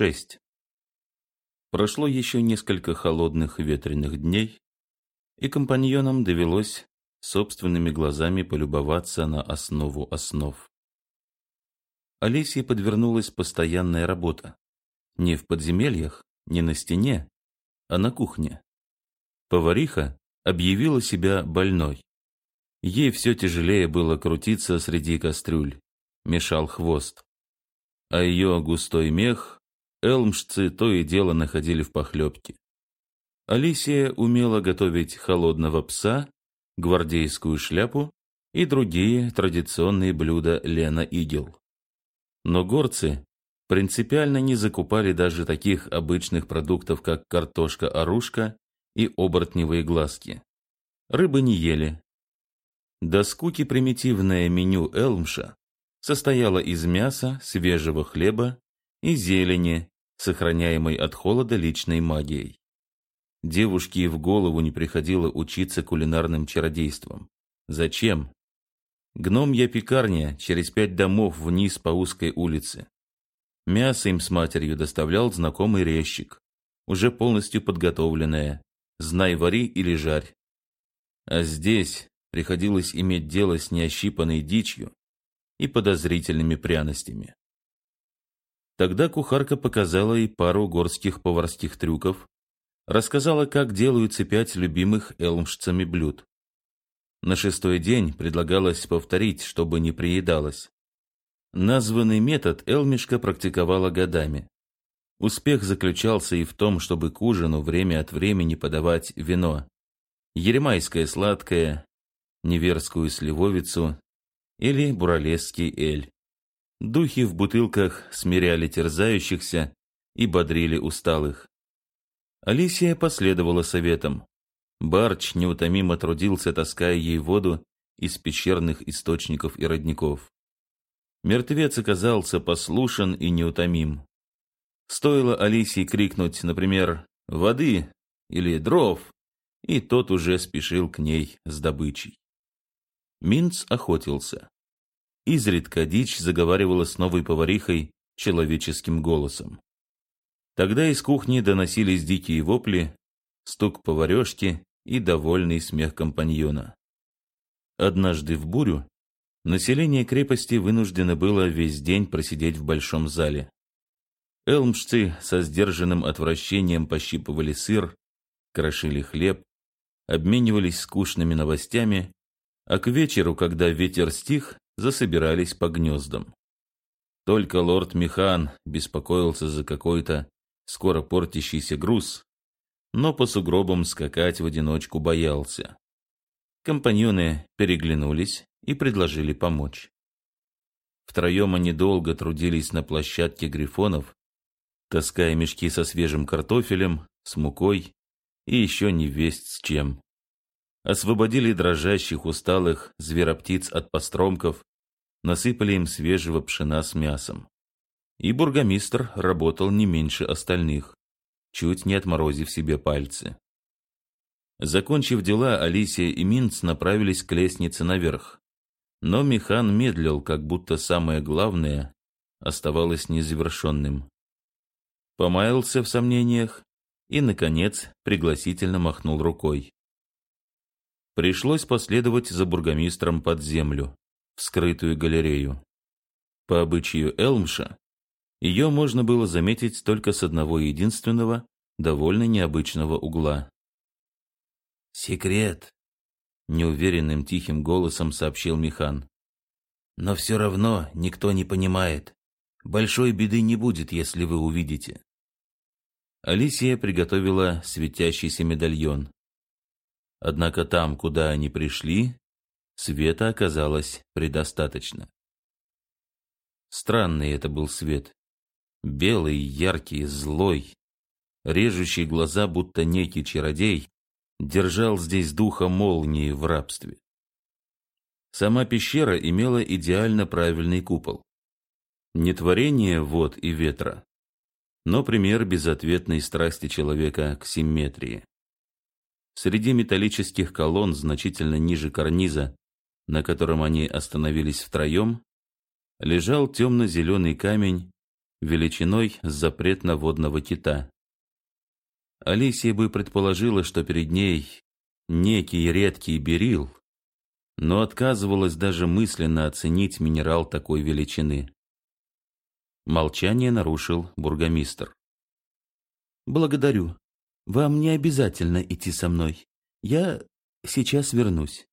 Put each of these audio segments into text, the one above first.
6. Прошло еще несколько холодных ветреных дней, и компаньонам довелось собственными глазами полюбоваться на основу основ. Алисии подвернулась постоянная работа. Не в подземельях, не на стене, а на кухне. Повариха объявила себя больной. Ей все тяжелее было крутиться среди кастрюль, мешал хвост. А ее густой мех элмшцы то и дело находили в похлебке. Алисия умела готовить холодного пса, гвардейскую шляпу и другие традиционные блюда Лена Игел. Но горцы принципиально не закупали даже таких обычных продуктов, как картошка-орушка и оборотневые глазки. Рыбы не ели. До скуки примитивное меню Элмша состояло из мяса, свежего хлеба и зелени, сохраняемой от холода личной магией. Девушке и в голову не приходило учиться кулинарным чародействам. Зачем? Гномья пекарня через пять домов вниз по узкой улице. Мясо им с матерью доставлял знакомый резчик, уже полностью подготовленное. Знай, вари или жарь. А здесь приходилось иметь дело с неощипанной дичью и подозрительными пряностями. Тогда кухарка показала ей пару горских поварских трюков, рассказала, как делаются пять любимых элмшцами блюд. На шестой день предлагалось повторить, чтобы не приедалось. Названный метод Элмишка практиковала годами. Успех заключался и в том, чтобы к ужину время от времени подавать вино. Еремайское сладкое, неверскую сливовицу или буралесский эль. Духи в бутылках смиряли терзающихся и бодрили усталых. Алисия последовала советам. Барч неутомимо трудился, таская ей воду из пещерных источников и родников. Мертвец оказался послушен и неутомим. Стоило Алисии крикнуть, например, «воды» или «дров», и тот уже спешил к ней с добычей. Минц охотился. Изредка дичь заговаривала с новой поварихой человеческим голосом. Тогда из кухни доносились дикие вопли, стук поварешки и довольный смех компаньона. Однажды в бурю население крепости вынуждено было весь день просидеть в большом зале. Элмшцы со сдержанным отвращением пощипывали сыр, крошили хлеб, обменивались скучными новостями, а к вечеру, когда ветер стих, засобирались по гнездам. Только лорд Михан беспокоился за какой-то скоро портящийся груз, но по сугробам скакать в одиночку боялся. Компаньоны переглянулись и предложили помочь. Втроем они долго трудились на площадке грифонов, таская мешки со свежим картофелем, с мукой и еще не весть с чем. Освободили дрожащих, усталых звероптиц от постромков, насыпали им свежего пшена с мясом. И бургомистр работал не меньше остальных, чуть не отморозив себе пальцы. Закончив дела, Алисия и Минц направились к лестнице наверх. Но Михан медлил, как будто самое главное оставалось незавершенным. Помаялся в сомнениях и, наконец, пригласительно махнул рукой. Пришлось последовать за бургомистром под землю, в скрытую галерею. По обычаю Элмша, ее можно было заметить только с одного единственного, довольно необычного угла. «Секрет», — неуверенным тихим голосом сообщил Михан. «Но все равно никто не понимает. Большой беды не будет, если вы увидите». Алисия приготовила светящийся медальон. Однако там, куда они пришли, света оказалось предостаточно. Странный это был свет. Белый, яркий, злой, режущий глаза, будто некий чародей, держал здесь духа молнии в рабстве. Сама пещера имела идеально правильный купол. Не творение вод и ветра, но пример безответной страсти человека к симметрии. Среди металлических колонн, значительно ниже карниза, на котором они остановились втроем, лежал темно-зеленый камень величиной с запретно-водного кита. Алисия бы предположила, что перед ней некий редкий берил, но отказывалась даже мысленно оценить минерал такой величины. Молчание нарушил бургомистр. «Благодарю. Вам не обязательно идти со мной. Я сейчас вернусь».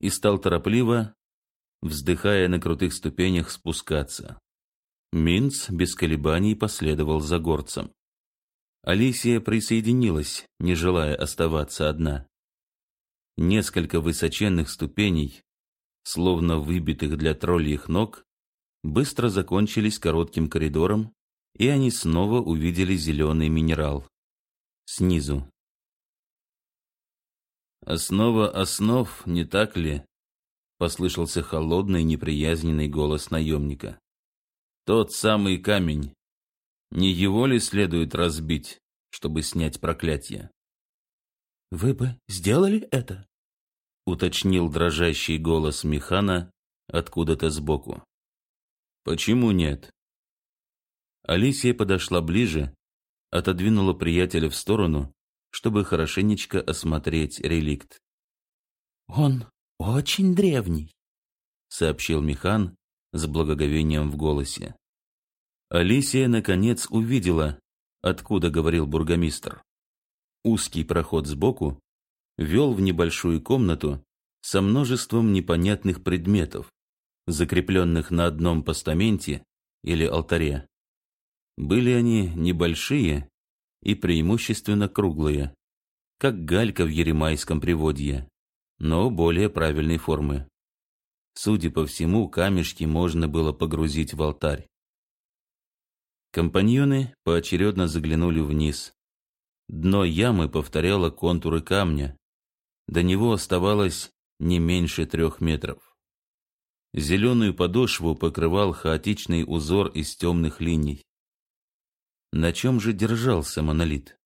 И стал торопливо, вздыхая на крутых ступенях, спускаться. Минц без колебаний последовал за горцем. Алисия присоединилась, не желая оставаться одна. Несколько высоченных ступеней, словно выбитых для тролльих ног, быстро закончились коротким коридором, и они снова увидели зеленый минерал. Снизу. «Основа основ, не так ли?» — послышался холодный неприязненный голос наемника. «Тот самый камень. Не его ли следует разбить, чтобы снять проклятие?» «Вы бы сделали это?» — уточнил дрожащий голос Механа откуда-то сбоку. «Почему нет?» Алисия подошла ближе, отодвинула приятеля в сторону, чтобы хорошенечко осмотреть реликт. «Он очень древний», — сообщил Механ с благоговением в голосе. Алисия, наконец, увидела, откуда говорил бургомистр. Узкий проход сбоку вел в небольшую комнату со множеством непонятных предметов, закрепленных на одном постаменте или алтаре. Были они небольшие и преимущественно круглые, как галька в еремайском приводье, но более правильной формы. Судя по всему, камешки можно было погрузить в алтарь. Компаньоны поочередно заглянули вниз. Дно ямы повторяло контуры камня. До него оставалось не меньше трех метров. Зеленую подошву покрывал хаотичный узор из темных линий. На чем же держался монолит?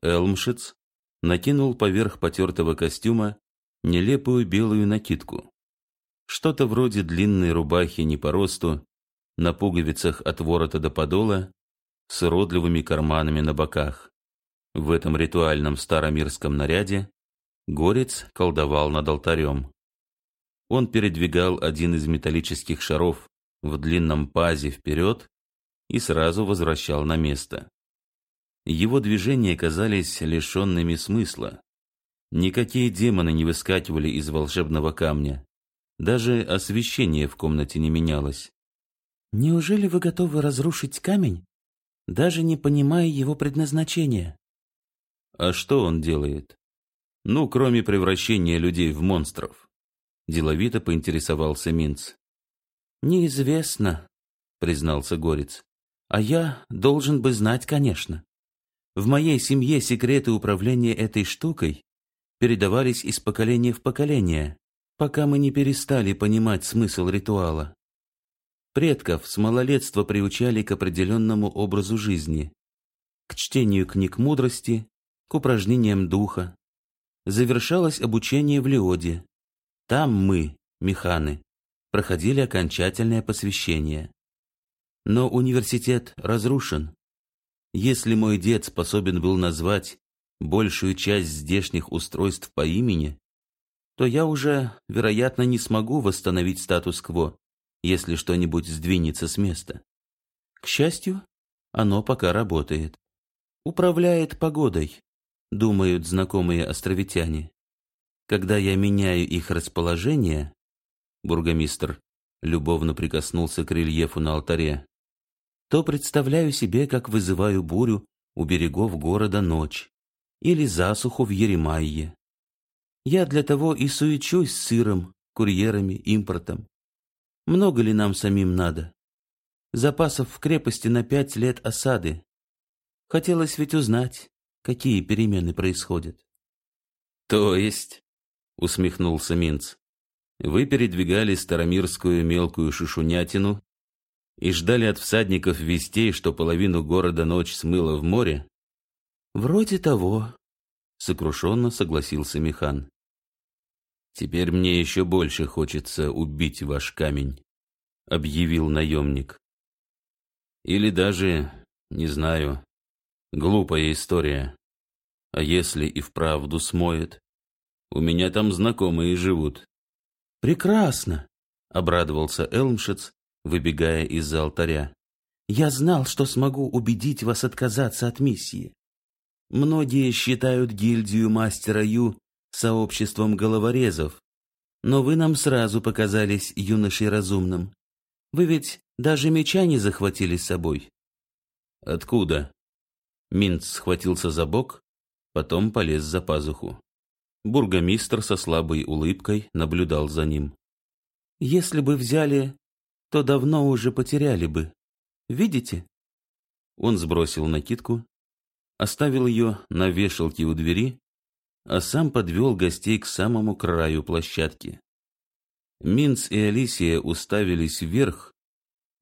Элмшиц накинул поверх потертого костюма нелепую белую накидку. Что-то вроде длинной рубахи не по росту, на пуговицах от ворота до подола, с уродливыми карманами на боках. В этом ритуальном старомирском наряде горец колдовал над алтарем. Он передвигал один из металлических шаров в длинном пазе вперед и сразу возвращал на место. Его движения казались лишенными смысла. Никакие демоны не выскакивали из волшебного камня. Даже освещение в комнате не менялось. «Неужели вы готовы разрушить камень, даже не понимая его предназначения?» «А что он делает? Ну, кроме превращения людей в монстров?» Деловито поинтересовался Минц. «Неизвестно», — признался Горец. «А я должен бы знать, конечно. В моей семье секреты управления этой штукой передавались из поколения в поколение, пока мы не перестали понимать смысл ритуала. Предков с малолетства приучали к определенному образу жизни, к чтению книг мудрости, к упражнениям духа. Завершалось обучение в Леоде, там мы, механы, проходили окончательное посвящение. Но университет разрушен. Если мой дед способен был назвать большую часть здешних устройств по имени, то я уже, вероятно, не смогу восстановить статус-кво, если что-нибудь сдвинется с места. К счастью, оно пока работает. Управляет погодой, думают знакомые островитяне. Когда я меняю их расположение, бургомистр любовно прикоснулся к рельефу на алтаре, то представляю себе, как вызываю бурю у берегов города ночь или засуху в Еремайе. Я для того и суечусь с сыром, курьерами, импортом. Много ли нам самим надо? Запасов в крепости на пять лет осады. Хотелось ведь узнать, какие перемены происходят. То есть усмехнулся Минц. Вы передвигали старомирскую мелкую шушунятину и ждали от всадников вестей, что половину города ночь смыла в море? Вроде того, сокрушенно согласился Механ. Теперь мне еще больше хочется убить ваш камень, объявил наемник. Или даже, не знаю, глупая история. А если и вправду смоет? У меня там знакомые живут. Прекрасно, обрадовался Элмшиц, выбегая из-за алтаря. Я знал, что смогу убедить вас отказаться от миссии. Многие считают гильдию мастера Ю сообществом головорезов, но вы нам сразу показались юношей разумным. Вы ведь даже меча не захватили с собой. Откуда? Минц схватился за бок, потом полез за пазуху. Бургомистр со слабой улыбкой наблюдал за ним. Если бы взяли, то давно уже потеряли бы. Видите? Он сбросил накидку, оставил ее на вешалке у двери, а сам подвел гостей к самому краю площадки. Минц и Алисия уставились вверх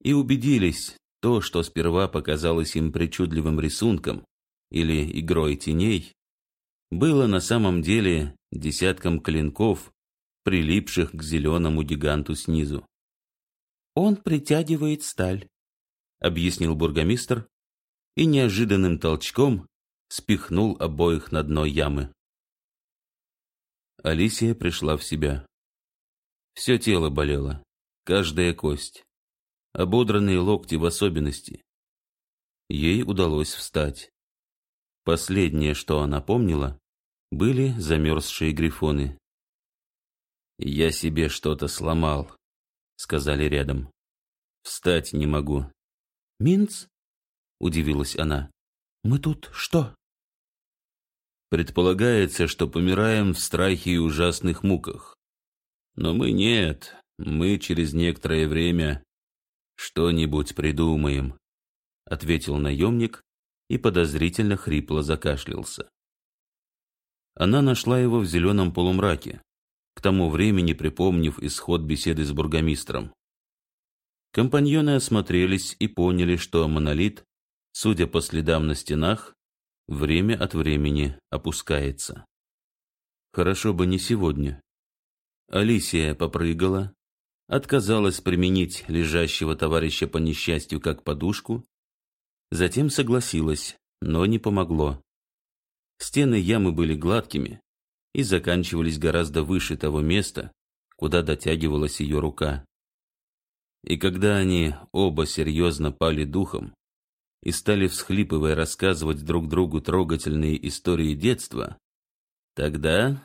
и убедились, то, что сперва показалось им причудливым рисунком или игрой теней, было на самом деле десятком клинков, прилипших к зеленому гиганту снизу. «Он притягивает сталь», — объяснил бургомистр и неожиданным толчком спихнул обоих на дно ямы. Алисия пришла в себя. Все тело болело, каждая кость, ободранные локти в особенности. Ей удалось встать. Последнее, что она помнила, были замерзшие грифоны. «Я себе что-то сломал», — сказали рядом. «Встать не могу». «Минц?» — удивилась она. «Мы тут что?» Предполагается, что помираем в страхе и ужасных муках. Но мы нет, мы через некоторое время что-нибудь придумаем, ответил наемник и подозрительно хрипло закашлялся. Она нашла его в зеленом полумраке, к тому времени припомнив исход беседы с бургомистром. Компаньоны осмотрелись и поняли, что монолит, судя по следам на стенах, время от времени опускается. Хорошо бы не сегодня. Алисия попрыгала, отказалась применить лежащего товарища по несчастью как подушку, затем согласилась, но не помогло. Стены ямы были гладкими и заканчивались гораздо выше того места, куда дотягивалась ее рука. И когда они оба серьезно пали духом, и стали всхлипывая рассказывать друг другу трогательные истории детства, тогда